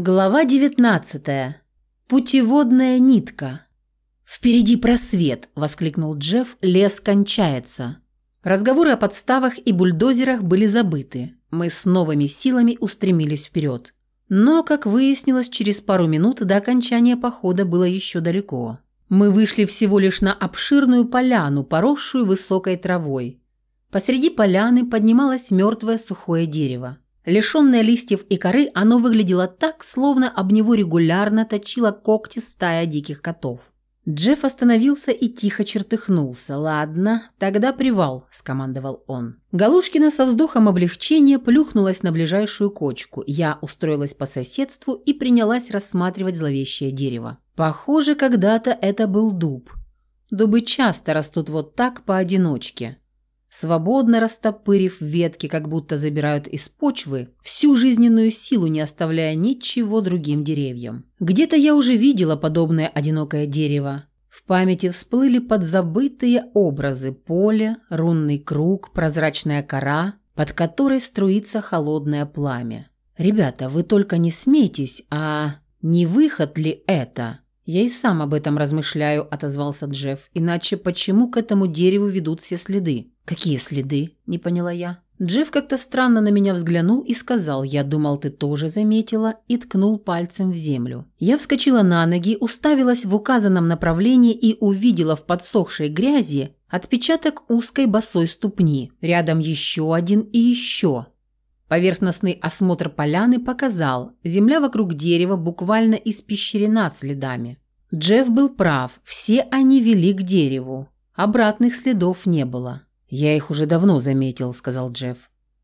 Глава 19. Путеводная нитка. «Впереди просвет!» – воскликнул Джефф. «Лес кончается!» Разговоры о подставах и бульдозерах были забыты. Мы с новыми силами устремились вперед. Но, как выяснилось, через пару минут до окончания похода было еще далеко. Мы вышли всего лишь на обширную поляну, поросшую высокой травой. Посреди поляны поднималось мертвое сухое дерево. Лишенное листьев и коры, оно выглядело так, словно об него регулярно точила когти стая диких котов. Джефф остановился и тихо чертыхнулся. «Ладно, тогда привал», – скомандовал он. Галушкина со вздохом облегчения плюхнулась на ближайшую кочку. Я устроилась по соседству и принялась рассматривать зловещее дерево. Похоже, когда-то это был дуб. Дубы часто растут вот так поодиночке свободно растопырив ветки, как будто забирают из почвы всю жизненную силу, не оставляя ничего другим деревьям. Где-то я уже видела подобное одинокое дерево. В памяти всплыли подзабытые образы поле, рунный круг, прозрачная кора, под которой струится холодное пламя. «Ребята, вы только не смейтесь, а не выход ли это?» «Я и сам об этом размышляю», – отозвался Джефф. «Иначе почему к этому дереву ведут все следы?» «Какие следы?» – не поняла я. Джефф как-то странно на меня взглянул и сказал, «Я думал, ты тоже заметила», и ткнул пальцем в землю. Я вскочила на ноги, уставилась в указанном направлении и увидела в подсохшей грязи отпечаток узкой босой ступни. Рядом еще один и еще. Поверхностный осмотр поляны показал, земля вокруг дерева буквально испещрена следами. Джефф был прав, все они вели к дереву. Обратных следов не было. «Я их уже давно заметил», — сказал Джефф.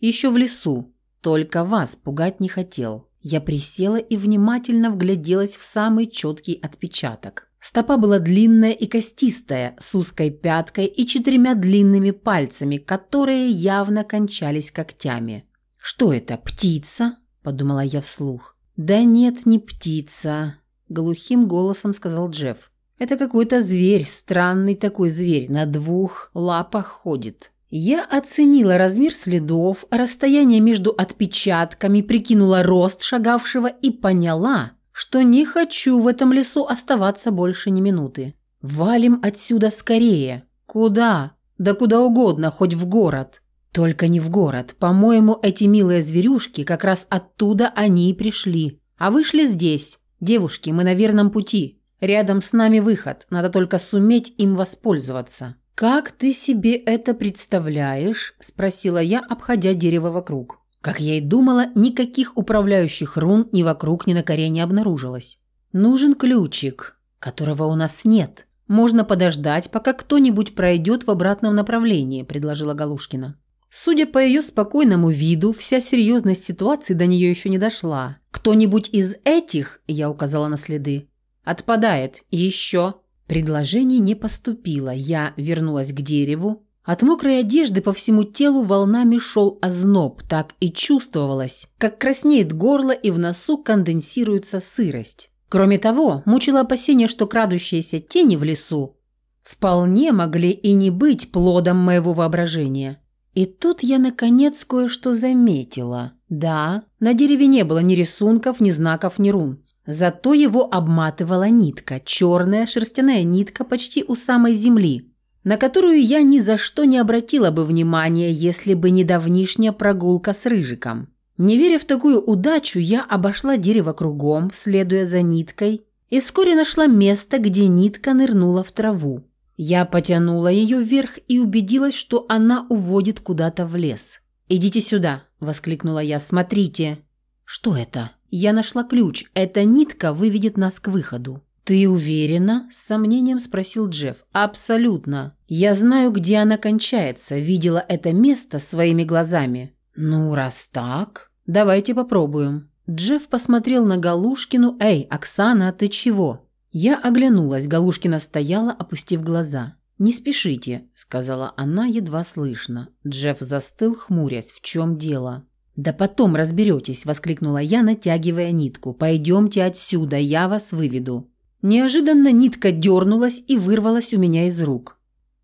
«Еще в лесу. Только вас пугать не хотел». Я присела и внимательно вгляделась в самый четкий отпечаток. Стопа была длинная и костистая, с узкой пяткой и четырьмя длинными пальцами, которые явно кончались когтями. «Что это, птица?» – подумала я вслух. «Да нет, не птица», – глухим голосом сказал Джефф. Это какой-то зверь, странный такой зверь, на двух лапах ходит. Я оценила размер следов, расстояние между отпечатками, прикинула рост шагавшего и поняла, что не хочу в этом лесу оставаться больше ни минуты. Валим отсюда скорее. Куда? Да куда угодно, хоть в город. Только не в город. По-моему, эти милые зверюшки как раз оттуда они и пришли. А вышли здесь. Девушки, мы на верном пути. Рядом с нами выход, надо только суметь им воспользоваться». «Как ты себе это представляешь?» – спросила я, обходя дерево вокруг. Как я и думала, никаких управляющих рун ни вокруг, ни на коре не обнаружилось. «Нужен ключик, которого у нас нет. Можно подождать, пока кто-нибудь пройдет в обратном направлении», – предложила Галушкина. Судя по ее спокойному виду, вся серьезность ситуации до нее еще не дошла. «Кто-нибудь из этих?» – я указала на следы Отпадает. Еще. Предложение не поступило. Я вернулась к дереву. От мокрой одежды по всему телу волнами шел озноб. Так и чувствовалось, как краснеет горло и в носу конденсируется сырость. Кроме того, мучило опасение, что крадущиеся тени в лесу вполне могли и не быть плодом моего воображения. И тут я, наконец, кое-что заметила. Да, на дереве не было ни рисунков, ни знаков, ни рун. Зато его обматывала нитка, черная шерстяная нитка почти у самой земли, на которую я ни за что не обратила бы внимания, если бы не давнишняя прогулка с Рыжиком. Не веря в такую удачу, я обошла дерево кругом, следуя за ниткой, и вскоре нашла место, где нитка нырнула в траву. Я потянула ее вверх и убедилась, что она уводит куда-то в лес. «Идите сюда!» – воскликнула я. «Смотрите!» «Что это?» Я нашла ключ. Эта нитка выведет нас к выходу. «Ты уверена?» – с сомнением спросил Джефф. «Абсолютно. Я знаю, где она кончается. Видела это место своими глазами». «Ну, раз так, давайте попробуем». Джефф посмотрел на Галушкину. «Эй, Оксана, ты чего?» Я оглянулась. Галушкина стояла, опустив глаза. «Не спешите», – сказала она едва слышно. Джефф застыл, хмурясь. «В чем дело?» «Да потом разберетесь», – воскликнула я, натягивая нитку. «Пойдемте отсюда, я вас выведу». Неожиданно нитка дернулась и вырвалась у меня из рук.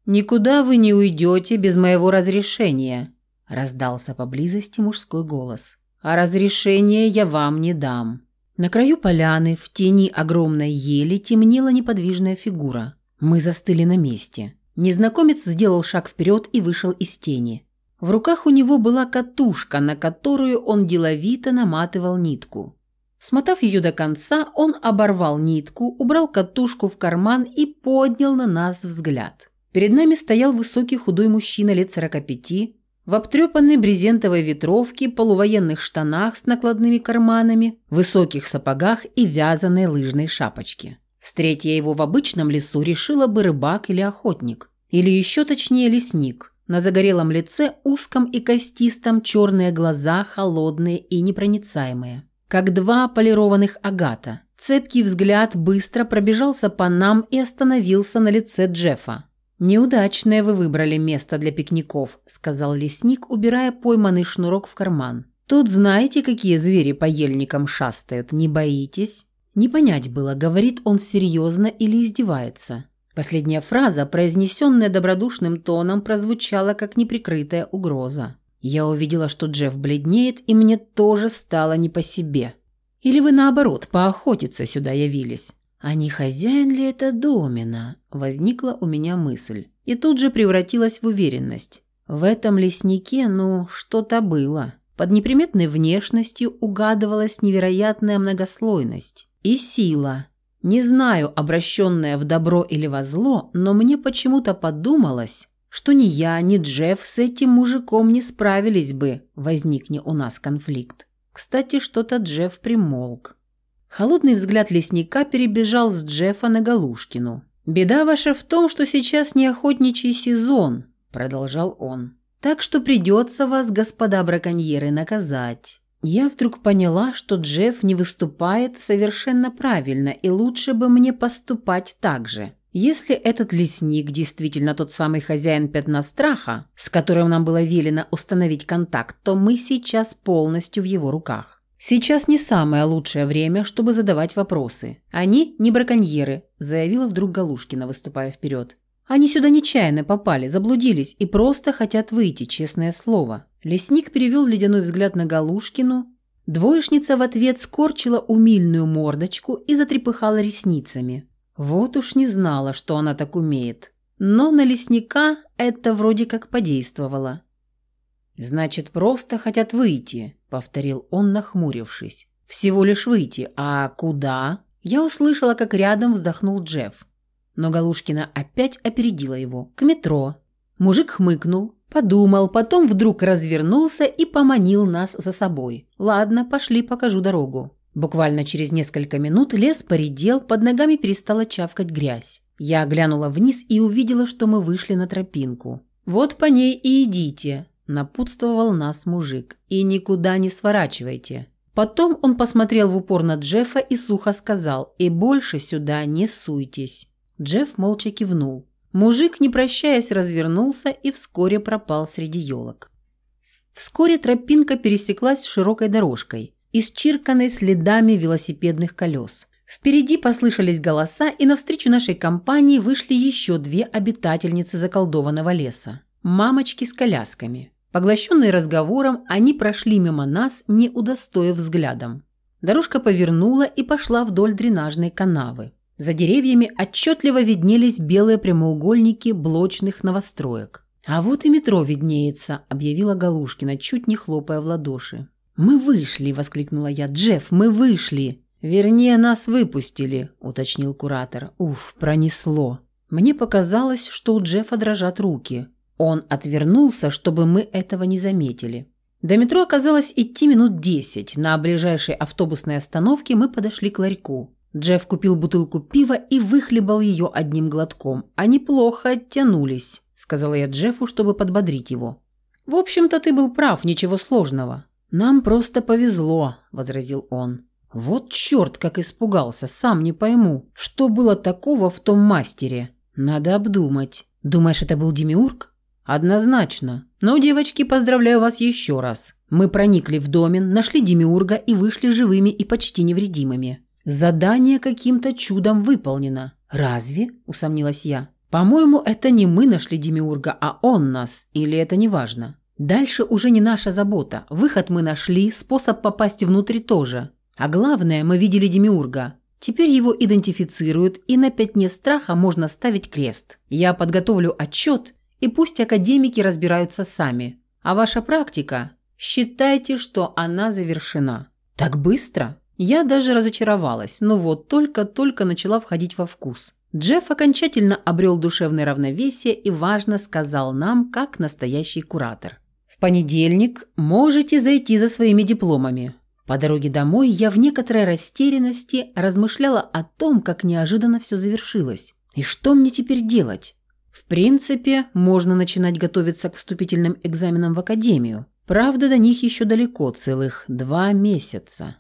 «Никуда вы не уйдете без моего разрешения», – раздался поблизости мужской голос. «А разрешение я вам не дам». На краю поляны, в тени огромной ели, темнела неподвижная фигура. Мы застыли на месте. Незнакомец сделал шаг вперед и вышел из тени. В руках у него была катушка, на которую он деловито наматывал нитку. Смотав ее до конца, он оборвал нитку, убрал катушку в карман и поднял на нас взгляд. Перед нами стоял высокий худой мужчина лет 45, в обтрепанной брезентовой ветровке, полувоенных штанах с накладными карманами, высоких сапогах и вязаной лыжной шапочке. Встреть я его в обычном лесу, решила бы рыбак или охотник. Или еще точнее лесник. На загорелом лице, узком и костистом, черные глаза, холодные и непроницаемые как два полированных агата. Цепкий взгляд быстро пробежался по нам и остановился на лице Джеффа. «Неудачное вы выбрали место для пикников», – сказал лесник, убирая пойманный шнурок в карман. «Тут знаете, какие звери по ельникам шастают, не боитесь?» Не понять было, говорит он серьезно или издевается. Последняя фраза, произнесенная добродушным тоном, прозвучала как неприкрытая угроза. Я увидела, что Джефф бледнеет, и мне тоже стало не по себе. Или вы, наоборот, поохотиться сюда явились? А не хозяин ли это домина? Возникла у меня мысль. И тут же превратилась в уверенность. В этом леснике, ну, что-то было. Под неприметной внешностью угадывалась невероятная многослойность. И сила. Не знаю, обращенная в добро или во зло, но мне почему-то подумалось, что ни я, ни Джефф с этим мужиком не справились бы, возникне у нас конфликт. Кстати, что-то Джефф примолк. Холодный взгляд лесника перебежал с Джеффа на Галушкину. «Беда ваша в том, что сейчас не охотничий сезон», – продолжал он. «Так что придется вас, господа браконьеры, наказать». Я вдруг поняла, что Джефф не выступает совершенно правильно, и лучше бы мне поступать так же. Если этот лесник действительно тот самый хозяин пятна страха, с которым нам было велено установить контакт, то мы сейчас полностью в его руках. Сейчас не самое лучшее время, чтобы задавать вопросы. Они не браконьеры, заявила вдруг Галушкина, выступая вперед. Они сюда нечаянно попали, заблудились и просто хотят выйти, честное слово. Лесник перевел ледяной взгляд на Галушкину. Двоечница в ответ скорчила умильную мордочку и затрепыхала ресницами. Вот уж не знала, что она так умеет. Но на лесника это вроде как подействовало. «Значит, просто хотят выйти», — повторил он, нахмурившись. «Всего лишь выйти. А куда?» Я услышала, как рядом вздохнул Джефф. Но Галушкина опять опередила его. «К метро». Мужик хмыкнул, подумал, потом вдруг развернулся и поманил нас за собой. «Ладно, пошли, покажу дорогу». Буквально через несколько минут лес поредел, под ногами перестала чавкать грязь. Я глянула вниз и увидела, что мы вышли на тропинку. «Вот по ней и идите», – напутствовал нас мужик. «И никуда не сворачивайте». Потом он посмотрел в упор на Джеффа и сухо сказал «И больше сюда не суйтесь». Джефф молча кивнул. Мужик, не прощаясь, развернулся и вскоре пропал среди елок. Вскоре тропинка пересеклась широкой дорожкой – исчирканной следами велосипедных колес. Впереди послышались голоса, и навстречу нашей компании вышли еще две обитательницы заколдованного леса. Мамочки с колясками. Поглощенные разговором, они прошли мимо нас, не удостоив взглядом. Дорожка повернула и пошла вдоль дренажной канавы. За деревьями отчетливо виднелись белые прямоугольники блочных новостроек. «А вот и метро виднеется», – объявила Галушкина, чуть не хлопая в ладоши. «Мы вышли!» – воскликнула я. «Джефф, мы вышли!» «Вернее, нас выпустили», – уточнил куратор. «Уф, пронесло». Мне показалось, что у Джеффа дрожат руки. Он отвернулся, чтобы мы этого не заметили. До метро оказалось идти минут десять. На ближайшей автобусной остановке мы подошли к ларьку. Джефф купил бутылку пива и выхлебал ее одним глотком. Они плохо оттянулись, сказала я Джеффу, чтобы подбодрить его. В общем-то, ты был прав, ничего сложного. «Нам просто повезло», – возразил он. «Вот черт, как испугался, сам не пойму, что было такого в том мастере. Надо обдумать. Думаешь, это был Демиург?» «Однозначно. Но, девочки, поздравляю вас еще раз. Мы проникли в домен, нашли Демиурга и вышли живыми и почти невредимыми. Задание каким-то чудом выполнено». «Разве?» – усомнилась я. «По-моему, это не мы нашли Демиурга, а он нас, или это не важно?» Дальше уже не наша забота. Выход мы нашли, способ попасть внутрь тоже. А главное, мы видели Демиурга. Теперь его идентифицируют, и на пятне страха можно ставить крест. Я подготовлю отчет, и пусть академики разбираются сами. А ваша практика? Считайте, что она завершена. Так быстро? Я даже разочаровалась, но вот только-только начала входить во вкус. Джефф окончательно обрел душевное равновесие и важно сказал нам, как настоящий куратор. «В понедельник можете зайти за своими дипломами. По дороге домой я в некоторой растерянности размышляла о том, как неожиданно все завершилось. И что мне теперь делать? В принципе, можно начинать готовиться к вступительным экзаменам в академию. Правда, до них еще далеко, целых два месяца.